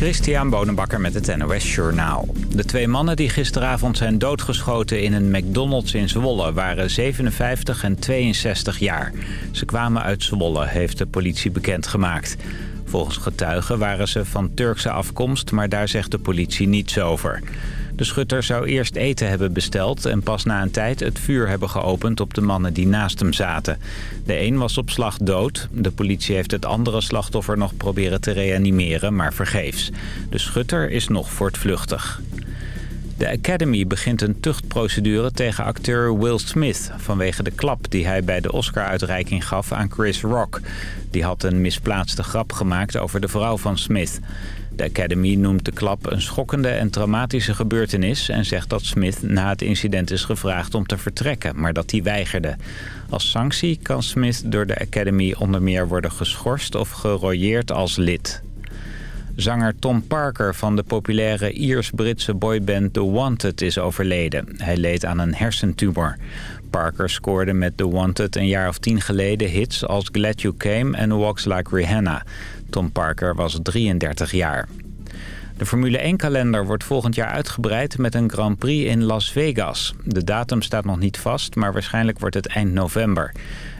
Christian Bonenbakker met het NOS Journaal. De twee mannen die gisteravond zijn doodgeschoten in een McDonald's in Zwolle... waren 57 en 62 jaar. Ze kwamen uit Zwolle, heeft de politie bekendgemaakt. Volgens getuigen waren ze van Turkse afkomst... maar daar zegt de politie niets over. De schutter zou eerst eten hebben besteld en pas na een tijd het vuur hebben geopend op de mannen die naast hem zaten. De een was op slag dood. De politie heeft het andere slachtoffer nog proberen te reanimeren, maar vergeefs. De schutter is nog voortvluchtig. De Academy begint een tuchtprocedure tegen acteur Will Smith... vanwege de klap die hij bij de Oscar-uitreiking gaf aan Chris Rock. Die had een misplaatste grap gemaakt over de vrouw van Smith. De Academy noemt de klap een schokkende en traumatische gebeurtenis... en zegt dat Smith na het incident is gevraagd om te vertrekken, maar dat hij weigerde. Als sanctie kan Smith door de Academy onder meer worden geschorst of geroyeerd als lid. Zanger Tom Parker van de populaire Iers-Britse boyband The Wanted is overleden. Hij leed aan een hersentumor. Parker scoorde met The Wanted een jaar of tien geleden hits als Glad You Came en Walks Like Rihanna. Tom Parker was 33 jaar. De Formule 1-kalender wordt volgend jaar uitgebreid met een Grand Prix in Las Vegas. De datum staat nog niet vast, maar waarschijnlijk wordt het eind november.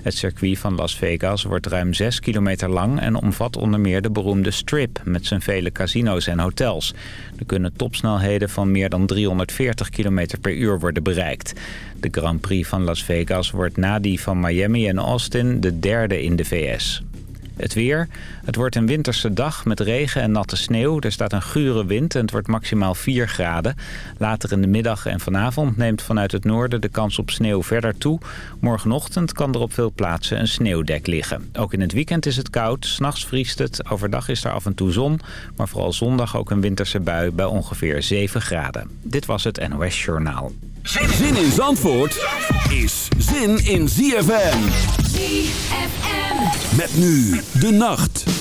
Het circuit van Las Vegas wordt ruim 6 kilometer lang... en omvat onder meer de beroemde Strip met zijn vele casino's en hotels. Er kunnen topsnelheden van meer dan 340 kilometer per uur worden bereikt. De Grand Prix van Las Vegas wordt na die van Miami en Austin de derde in de VS. Het weer. Het wordt een winterse dag met regen en natte sneeuw. Er staat een gure wind en het wordt maximaal 4 graden. Later in de middag en vanavond neemt vanuit het noorden de kans op sneeuw verder toe. Morgenochtend kan er op veel plaatsen een sneeuwdek liggen. Ook in het weekend is het koud. S'nachts vriest het. Overdag is er af en toe zon. Maar vooral zondag ook een winterse bui bij ongeveer 7 graden. Dit was het NOS Journaal. Zin in Zandvoort is zin in ZFM. Met nu de nacht.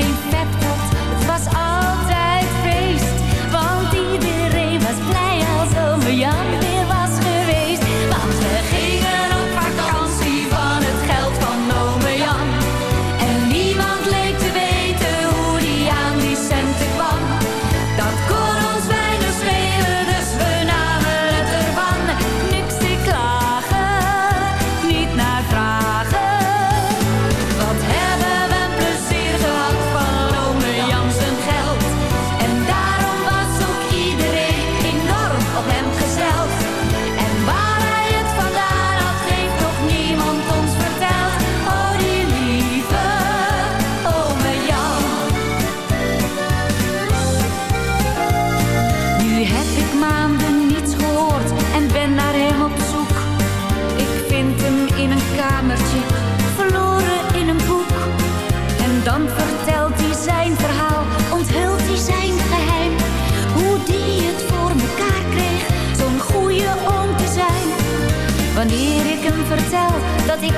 faith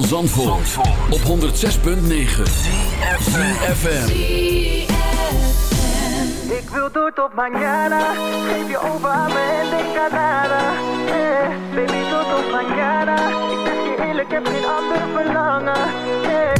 van Zandvoort, op 106.9 CFFM Ik wil door tot mañana Geef je over en canada eh, Baby door tot mañana Ik zeg je eerlijk, heb geen ander verlangen. Eh,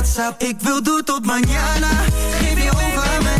WhatsApp. Ik wil door tot mañana. Geef je over aan mij.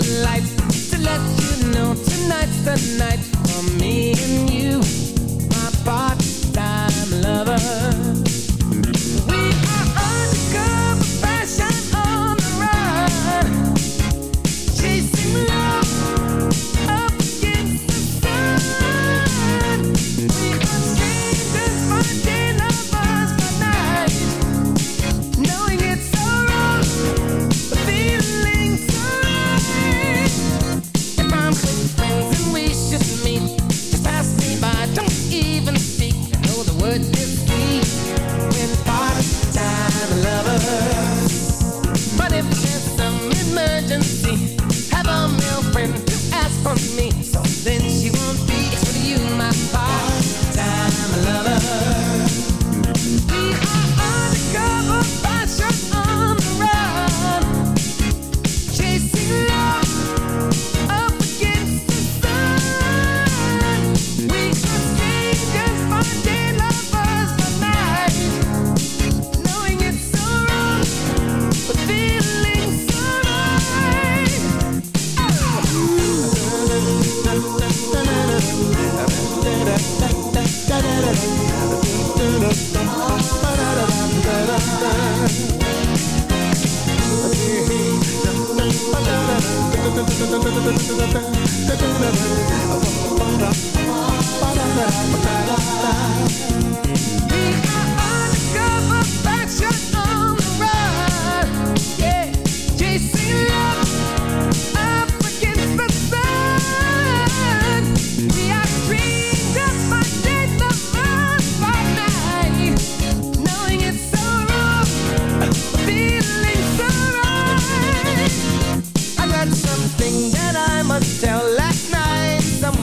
the lights to let you know tonight's the night for me and you.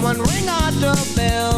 someone ring the bell.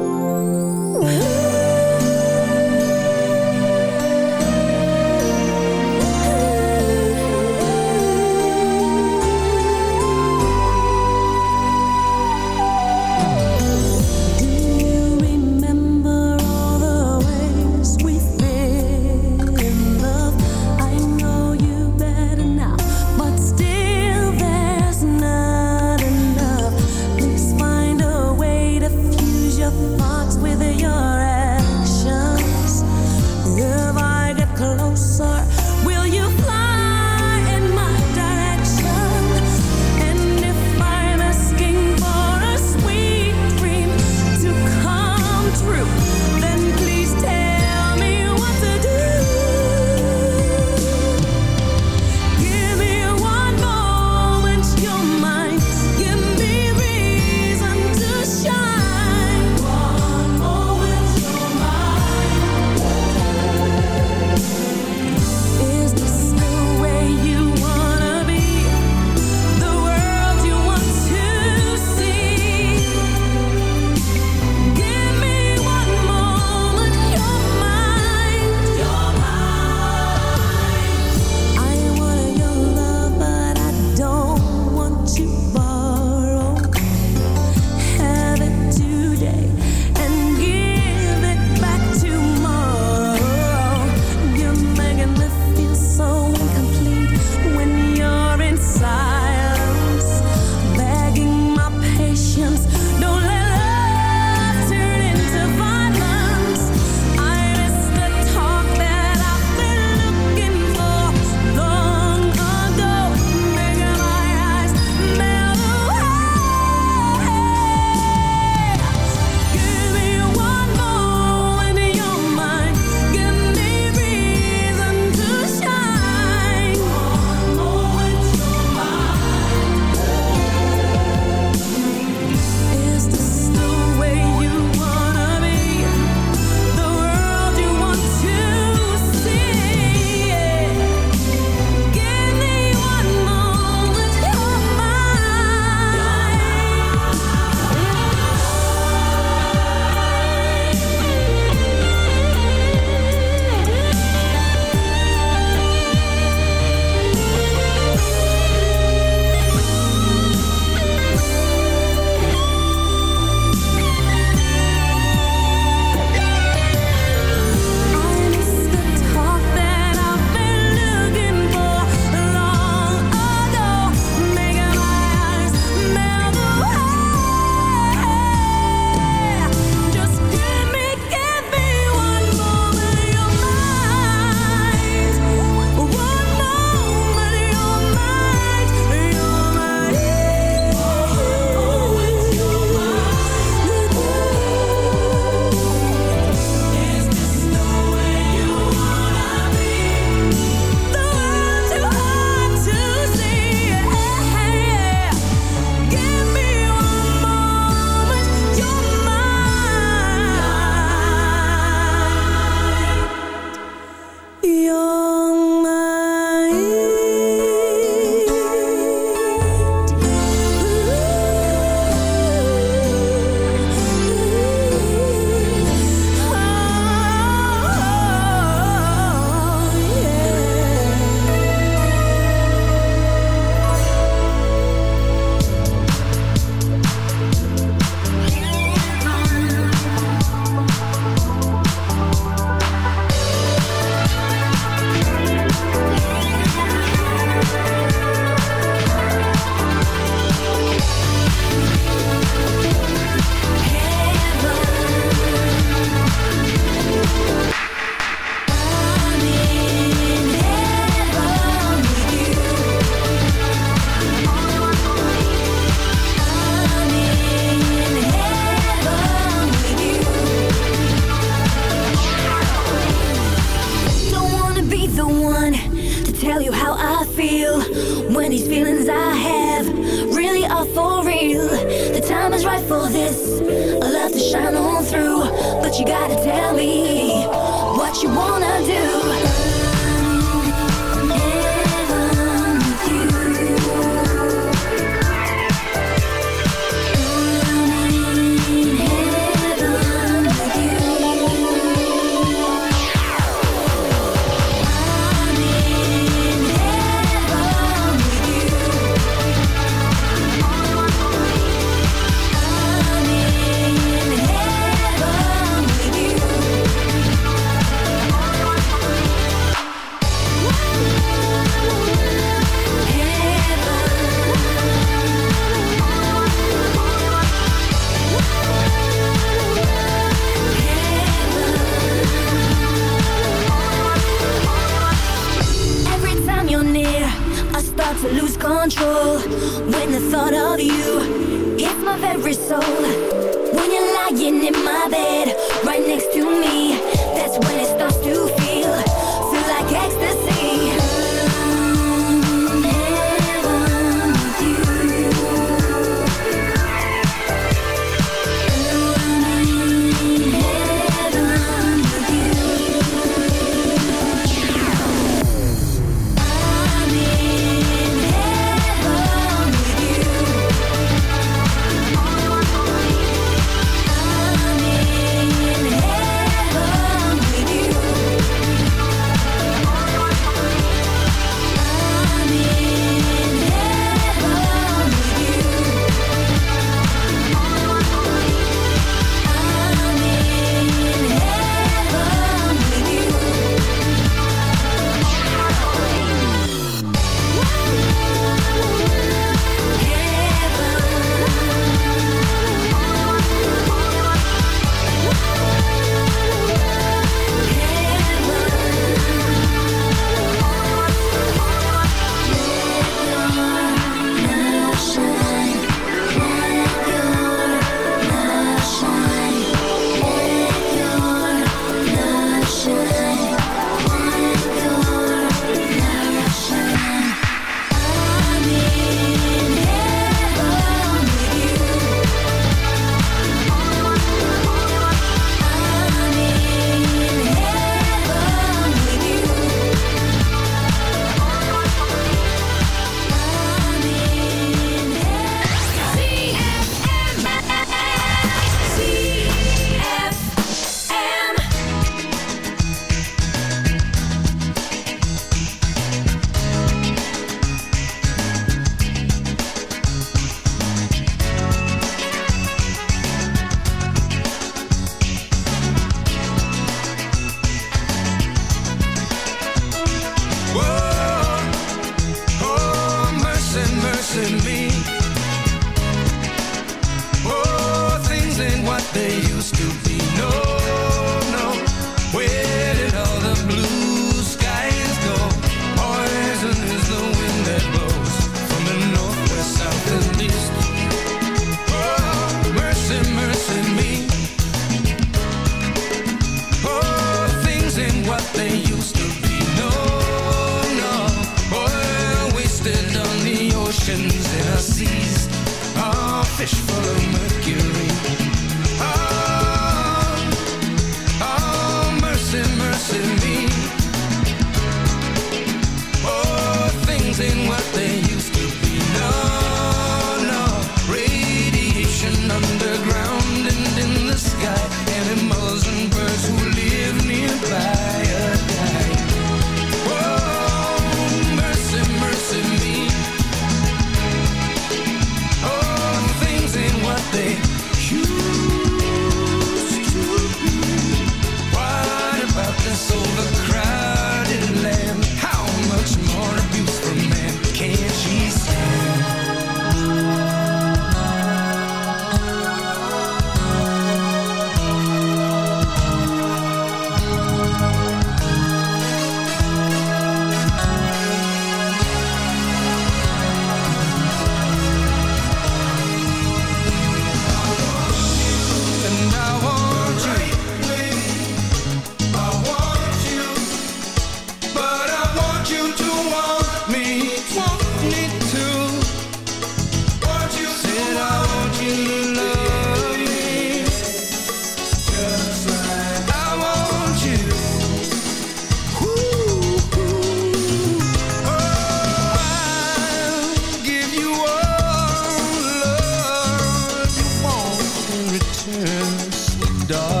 dark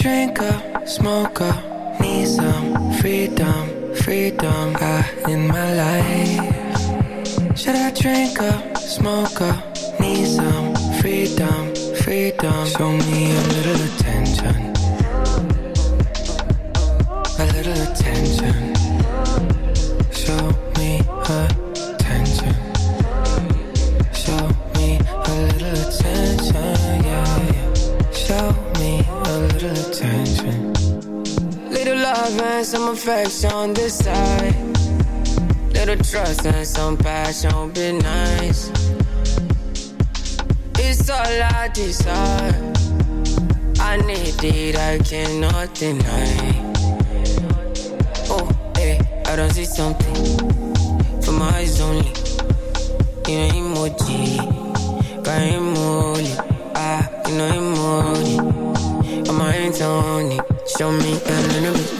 drink up, smoke up, need some freedom, freedom uh, in my life. Should I drink up, smoke up, need some freedom, freedom? Show me a little attention, a little attention. Show and some affection this side. Little trust and some passion be nice. It's all I desire. I need it, I cannot deny. Oh, hey, I don't see something. For my eyes only. You know emoji. Got emoji. Ah, you know emoji. On my hands only. Show me a little bit.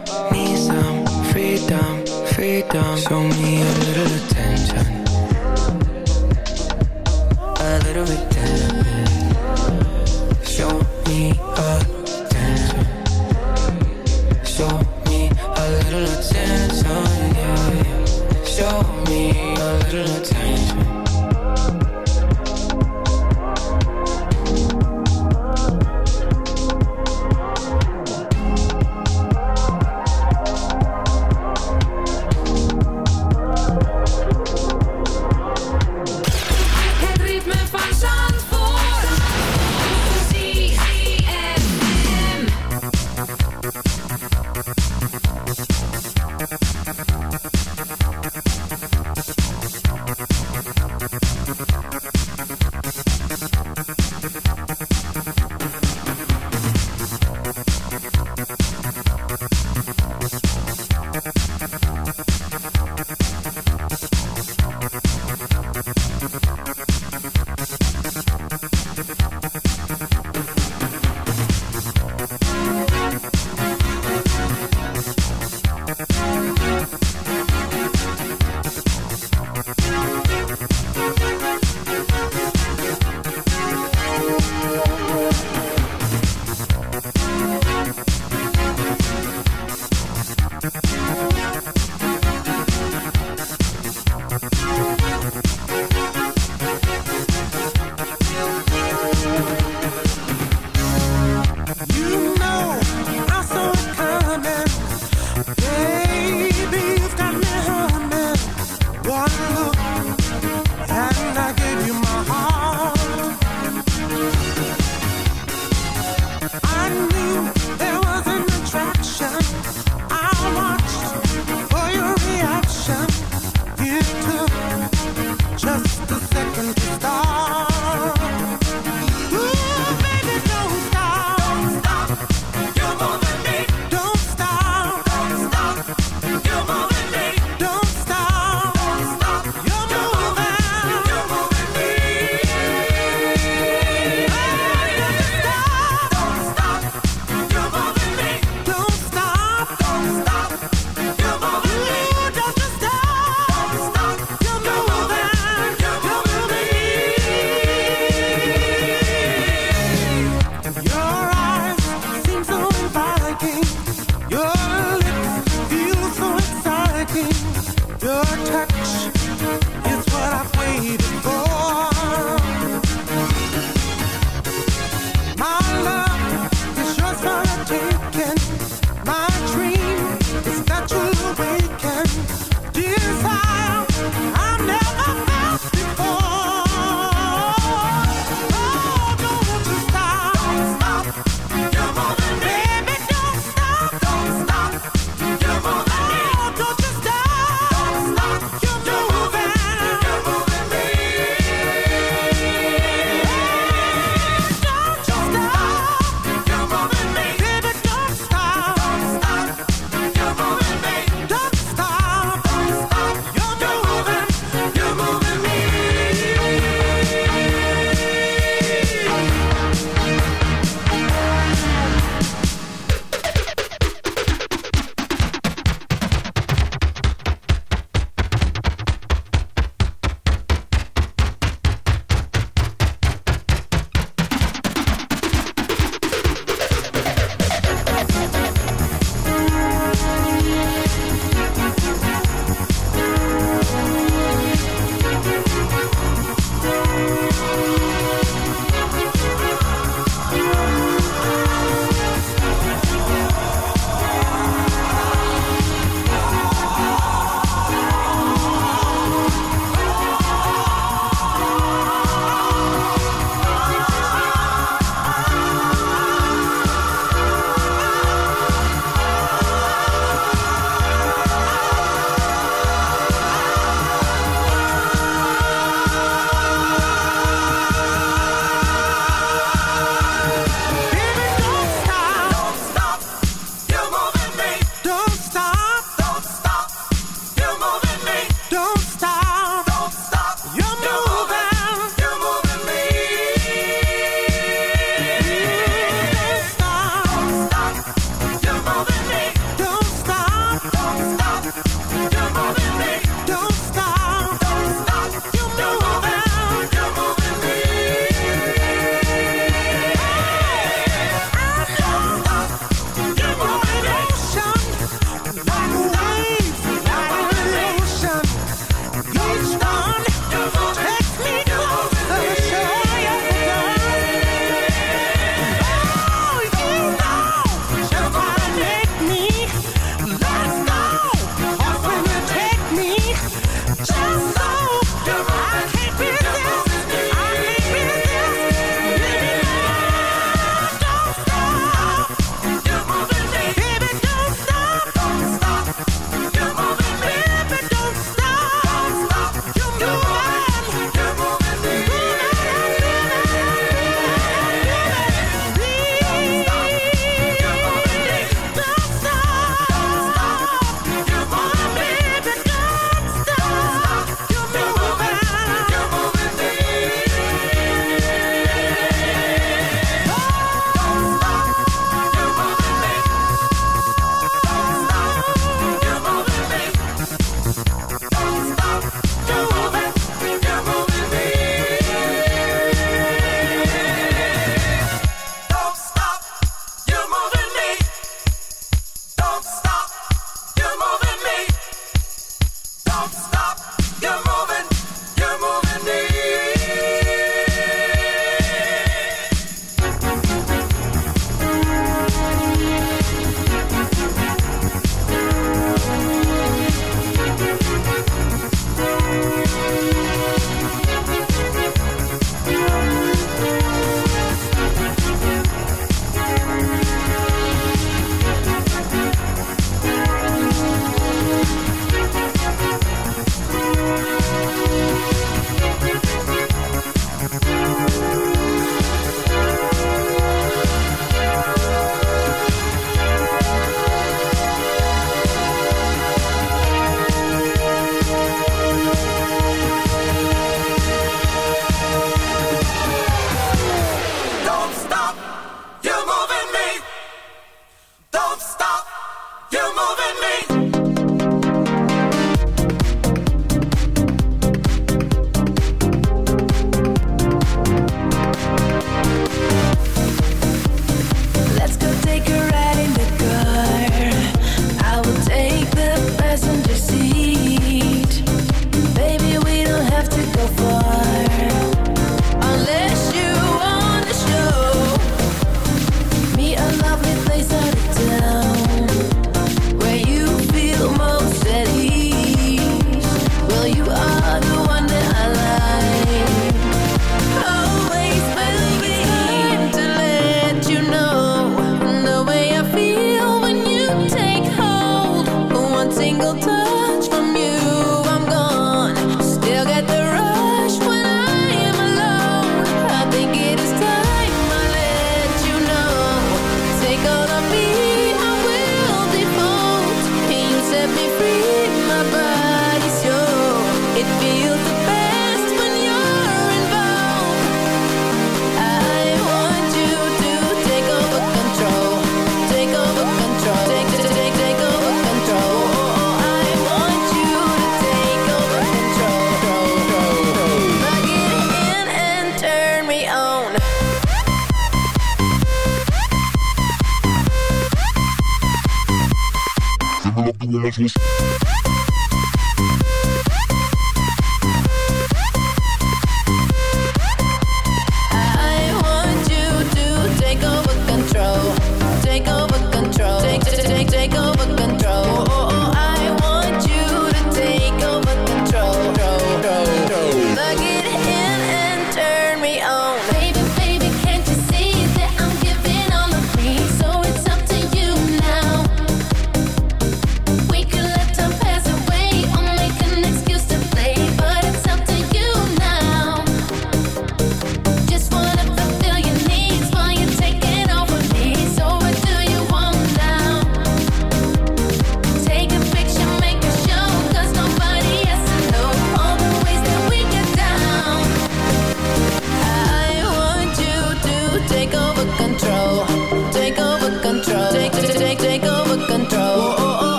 Show me a little attention, a little bit. Show me attention. Show me a little attention. Show me a little attention.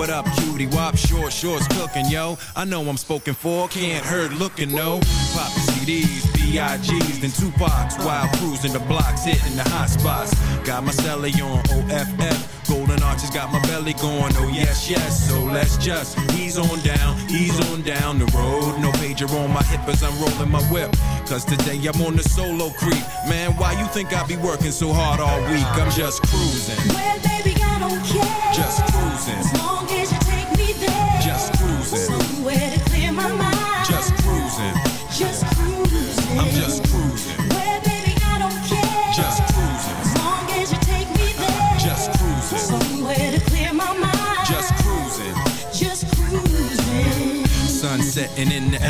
What up, cutie? Wop, short shorts cooking, yo. I know I'm spoken for, can't hurt looking, no. Pop the CDs, B.I.G's, then Tupac's while cruising the blocks, hitting the hot spots. Got my celly on OFF. Golden arches got my belly going, oh yes, yes. So let's just ease on down, ease on down the road. No pager on my hip as I'm rolling my whip. Cause today I'm on the solo creep. Man, why you think I be working so hard all week? I'm just cruising. Well, baby, I don't care. Just cruising. As long as you take me there. Just cruising. Somewhere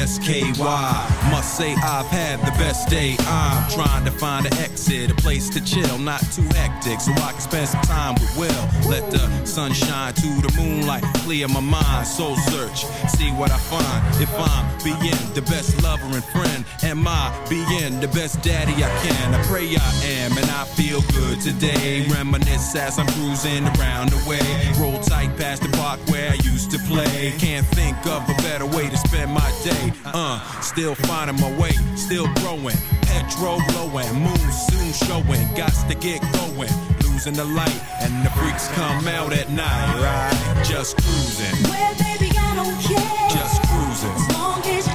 in the SKY. Must say I've had the best day. I'm trying to find an exit, place to chill, not too hectic, so I can spend some time with Will. Let the sunshine to the moonlight clear my mind. Soul search, see what I find. If I'm being the best lover and friend, am I being the best daddy I can? I pray I am, and I feel good today. Reminisce as I'm cruising around the way. Roll tight past the park where I used to play. Can't think of a better way to spend my day. Uh, still finding my way, still growing. Petro blowing, moon soon showing, gots to get going. Losing the light, and the freaks come out at night, right? Just cruising. Well, baby, I don't care. Just cruising. As long as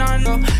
on, know.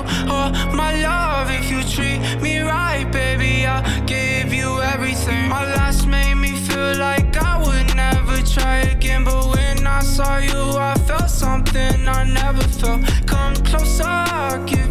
saw you, I felt something I never felt. Come closer, I give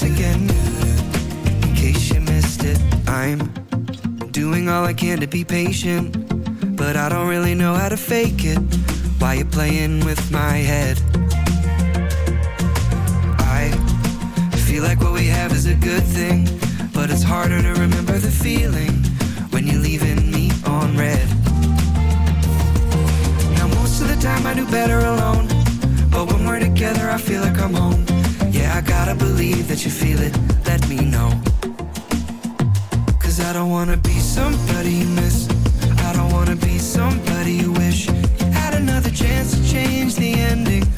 Once again. In case you missed it. I'm doing all I can to be patient. But I don't really know how to fake it. Why you playing with my head? I feel like what we have is a good thing. But it's harder to remember the feeling when you're leaving me on red. Now, most of the time I do better alone. But when we're together, I feel like I'm home. I gotta believe that you feel it. Let me know. Cause I don't wanna be somebody you miss. I don't wanna be somebody you wish you had another chance to change the ending.